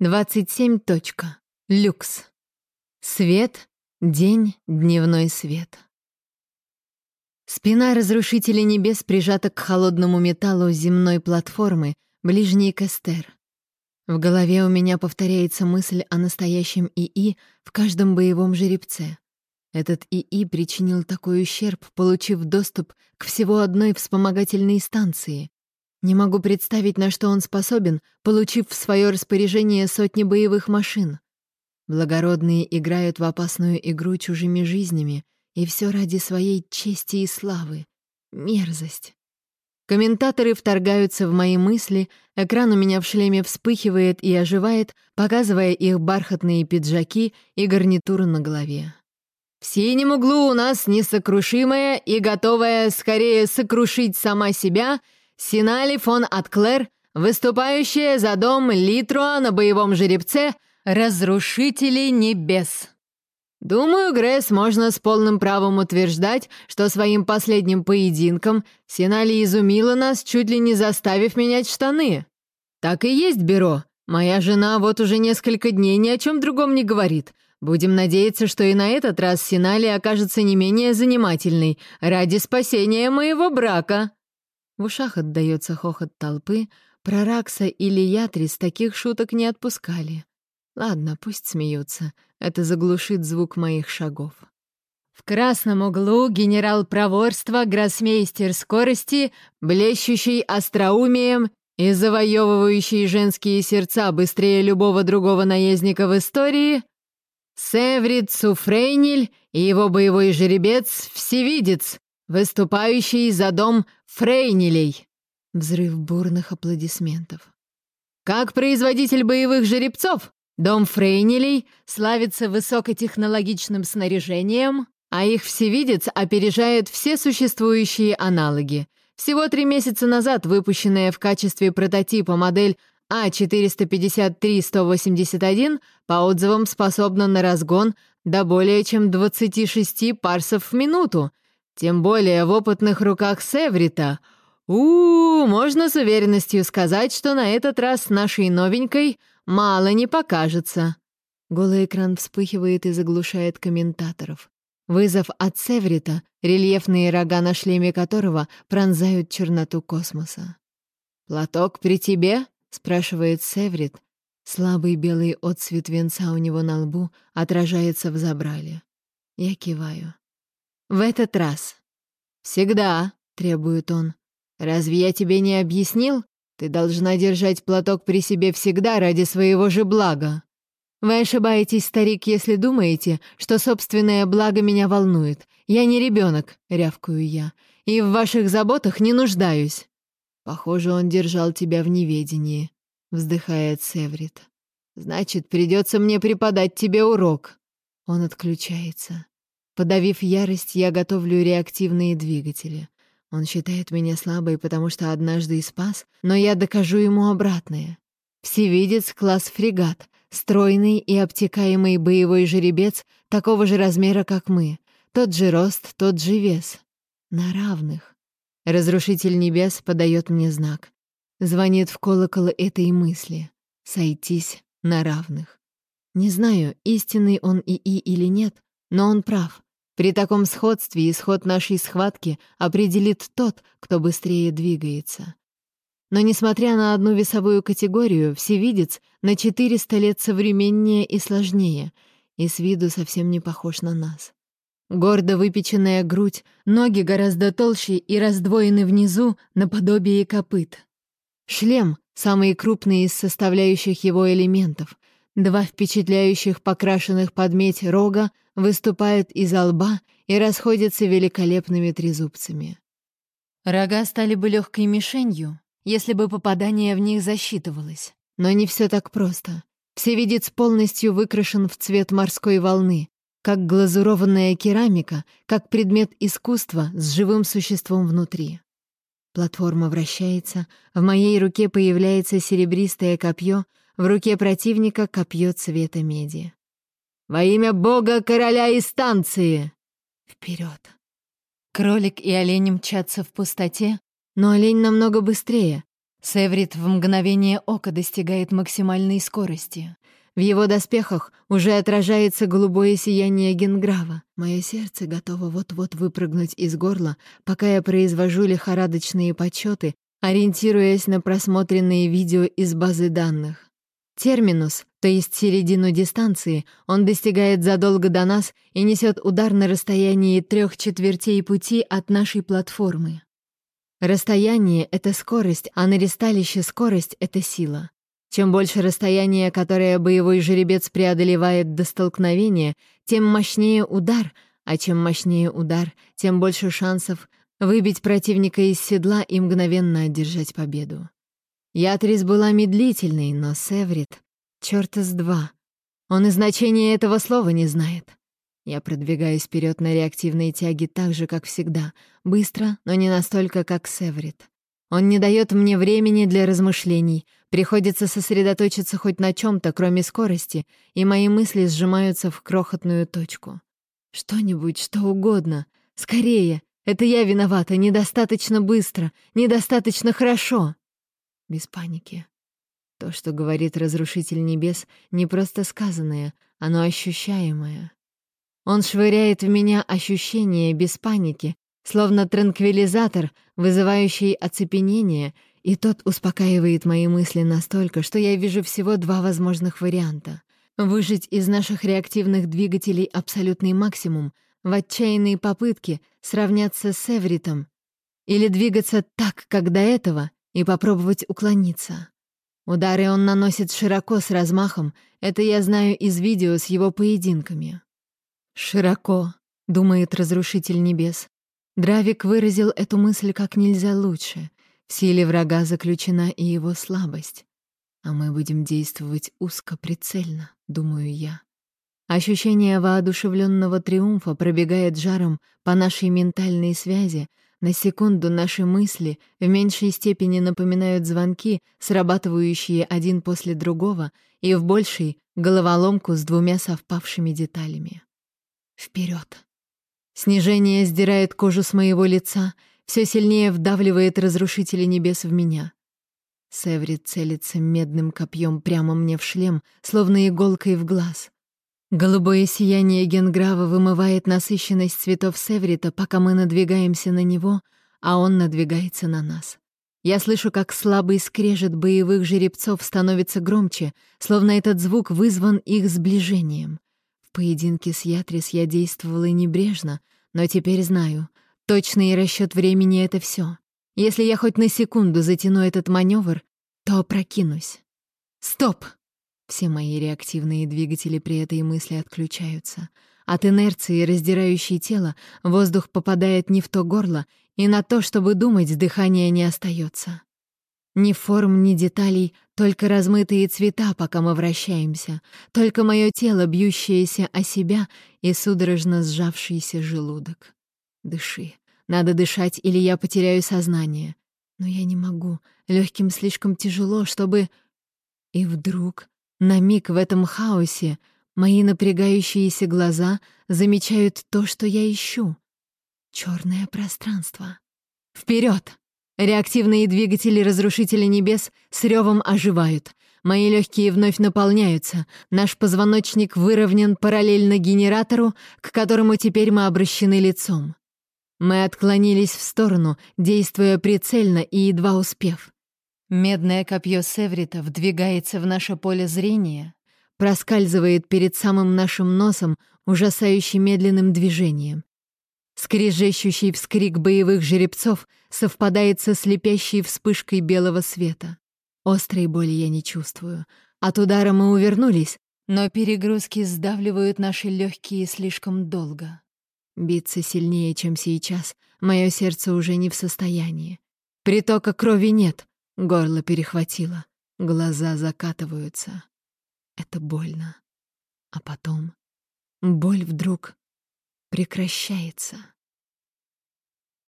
27. Точка. Люкс. Свет, день, дневной свет. Спина разрушителя небес прижата к холодному металлу земной платформы, ближней к Эстер. В голове у меня повторяется мысль о настоящем ИИ в каждом боевом жеребце. Этот ИИ причинил такой ущерб, получив доступ к всего одной вспомогательной станции. Не могу представить, на что он способен, получив в свое распоряжение сотни боевых машин. Благородные играют в опасную игру чужими жизнями, и все ради своей чести и славы. Мерзость. Комментаторы вторгаются в мои мысли, экран у меня в шлеме вспыхивает и оживает, показывая их бархатные пиджаки и гарнитуру на голове. В синем углу у нас несокрушимая и готовая скорее сокрушить сама себя — Синали фон Атклер, выступающая за дом Литруа на боевом жеребце «Разрушители небес». Думаю, Гресс можно с полным правом утверждать, что своим последним поединком Синали изумила нас, чуть ли не заставив менять штаны. Так и есть, Бюро. Моя жена вот уже несколько дней ни о чем другом не говорит. Будем надеяться, что и на этот раз Синали окажется не менее занимательной ради спасения моего брака. В ушах отдаётся хохот толпы, про Ракса или Ятрис таких шуток не отпускали. Ладно, пусть смеются, это заглушит звук моих шагов. В красном углу генерал проворства, гроссмейстер скорости, блещущий остроумием и завоевывающий женские сердца быстрее любого другого наездника в истории, Севрид Суфрейниль и его боевой жеребец Всевидец, выступающий за дом Фрейнилей!» Взрыв бурных аплодисментов. «Как производитель боевых жеребцов, дом Фрейнилей славится высокотехнологичным снаряжением, а их всевидец опережает все существующие аналоги. Всего три месяца назад выпущенная в качестве прототипа модель А453-181 по отзывам способна на разгон до более чем 26 парсов в минуту, тем более в опытных руках Севрита. у, -у, можно с уверенностью сказать, что на этот раз нашей новенькой мало не покажется. Голый экран вспыхивает и заглушает комментаторов. Вызов от Севрита, рельефные рога на шлеме которого пронзают черноту космоса. «Платок при тебе?» — спрашивает Севрит. Слабый белый отсвет венца у него на лбу отражается в забрале. Я киваю. В этот раз. Всегда, требует он. Разве я тебе не объяснил? Ты должна держать платок при себе всегда ради своего же блага. Вы ошибаетесь, старик, если думаете, что собственное благо меня волнует. Я не ребенок, рявкаю я, и в ваших заботах не нуждаюсь. Похоже, он держал тебя в неведении, вздыхает Севрит. Значит, придется мне преподать тебе урок. Он отключается. Подавив ярость, я готовлю реактивные двигатели. Он считает меня слабой, потому что однажды и спас, но я докажу ему обратное. Всевидец класс фрегат, стройный и обтекаемый боевой жеребец такого же размера, как мы. Тот же рост, тот же вес. На равных. Разрушитель небес подает мне знак. Звонит в колокол этой мысли. Сойтись на равных. Не знаю, истинный он ИИ или нет, но он прав. При таком сходстве исход нашей схватки определит тот, кто быстрее двигается. Но несмотря на одну весовую категорию, всевидец на 400 лет современнее и сложнее, и с виду совсем не похож на нас. Гордо выпеченная грудь, ноги гораздо толще и раздвоены внизу наподобие копыт. Шлем — самый крупный из составляющих его элементов. Два впечатляющих покрашенных под медь рога выступают из лба и расходятся великолепными трезубцами. Рога стали бы легкой мишенью, если бы попадание в них засчитывалось. Но не все так просто. Всевидец полностью выкрашен в цвет морской волны, как глазурованная керамика, как предмет искусства с живым существом внутри. Платформа вращается, в моей руке появляется серебристое копье, в руке противника копье цвета меди. Во имя бога короля и станции!» Вперед! Кролик и олень мчатся в пустоте, но олень намного быстрее. Севрит в мгновение ока достигает максимальной скорости. В его доспехах уже отражается голубое сияние Генграва. Мое сердце готово вот-вот выпрыгнуть из горла, пока я произвожу лихорадочные подсчеты, ориентируясь на просмотренные видео из базы данных. Терминус, то есть середину дистанции, он достигает задолго до нас и несет удар на расстоянии трех четвертей пути от нашей платформы. Расстояние — это скорость, а на ресталище скорость — это сила. Чем больше расстояние, которое боевой жеребец преодолевает до столкновения, тем мощнее удар, а чем мощнее удар, тем больше шансов выбить противника из седла и мгновенно одержать победу. Ятрис была медлительной, но Севрит — чёрта с два. Он и значения этого слова не знает. Я продвигаюсь вперед на реактивной тяге так же, как всегда, быстро, но не настолько, как Севрит. Он не дает мне времени для размышлений, приходится сосредоточиться хоть на чем то кроме скорости, и мои мысли сжимаются в крохотную точку. Что-нибудь, что угодно. Скорее! Это я виновата, недостаточно быстро, недостаточно хорошо без паники. То, что говорит Разрушитель Небес, не просто сказанное, оно ощущаемое. Он швыряет в меня ощущение без паники, словно транквилизатор, вызывающий оцепенение, и тот успокаивает мои мысли настолько, что я вижу всего два возможных варианта. Выжить из наших реактивных двигателей абсолютный максимум в отчаянные попытки сравняться с Эвритом или двигаться так, как до этого, и попробовать уклониться. Удары он наносит широко с размахом, это я знаю из видео с его поединками. «Широко», — думает Разрушитель Небес. Дравик выразил эту мысль как нельзя лучше. В силе врага заключена и его слабость. А мы будем действовать узко, прицельно, думаю я. Ощущение воодушевленного триумфа пробегает жаром по нашей ментальной связи, на секунду наши мысли в меньшей степени напоминают звонки, срабатывающие один после другого, и в большей — головоломку с двумя совпавшими деталями. Вперед! Снижение сдирает кожу с моего лица, все сильнее вдавливает разрушители небес в меня. Севри целится медным копьем прямо мне в шлем, словно иголкой в глаз. Голубое сияние Генграва вымывает насыщенность цветов Севрита, пока мы надвигаемся на него, а он надвигается на нас. Я слышу, как слабый скрежет боевых жеребцов становится громче, словно этот звук вызван их сближением. В поединке с Ятрис я действовала небрежно, но теперь знаю, точный расчет времени — это все. Если я хоть на секунду затяну этот маневр, то опрокинусь. Стоп! Все мои реактивные двигатели при этой мысли отключаются. От инерции, раздирающей тело, воздух попадает не в то горло, и на то, чтобы думать, дыхания не остается. Ни форм, ни деталей, только размытые цвета, пока мы вращаемся, только мое тело, бьющееся о себя и судорожно сжавшийся желудок. Дыши. Надо дышать, или я потеряю сознание. Но я не могу. Легким слишком тяжело, чтобы... И вдруг на миг в этом хаосе мои напрягающиеся глаза замечают то, что я ищу. Черное пространство. Вперед! Реактивные двигатели Разрушителя Небес с ревом оживают. Мои легкие вновь наполняются. Наш позвоночник выровнен параллельно генератору, к которому теперь мы обращены лицом. Мы отклонились в сторону, действуя прицельно и едва успев. Медное копье Севрита вдвигается в наше поле зрения, проскальзывает перед самым нашим носом ужасающе медленным движением. Скрежещущий вскрик боевых жеребцов совпадает со слепящей вспышкой белого света. Острой боли я не чувствую. От удара мы увернулись, но перегрузки сдавливают наши легкие слишком долго. Биться сильнее, чем сейчас, мое сердце уже не в состоянии. Притока крови нет, Горло перехватило, глаза закатываются. Это больно. А потом боль вдруг прекращается.